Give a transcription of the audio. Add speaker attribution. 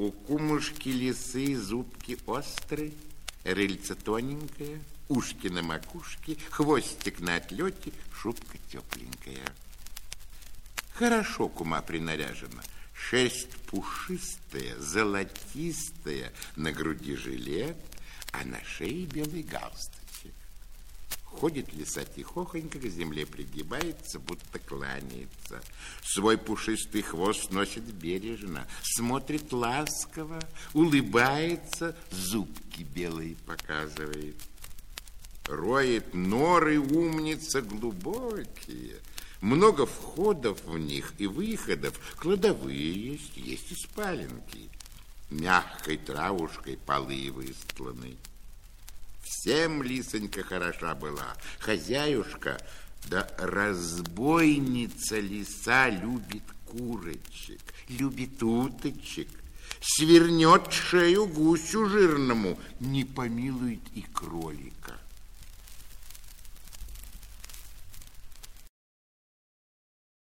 Speaker 1: У кумушки лисы зубки острые, рыльце тоненькое, ушки на макушке, хвостик на отлете, шубка тепленькая. Хорошо кума принаряжена. Шерсть пушистая, золотистая, на груди жилет, а на шее белый галстучек. Ходит лиса тихохонько, к земле пригибается, будто кланяется. Свой пушистый хвост носит бережно, смотрит ласково, улыбается, зубки белые показывает. Роет норы умница глубокие, много входов в них и выходов, кладовые есть, есть и спаленки. Мягкой травушкой полы выстланы. Всем лисонька хороша была, хозяюшка, да разбойница лиса любит курочек, любит уточек, свернет шею гусю жирному, не помилует и кролика.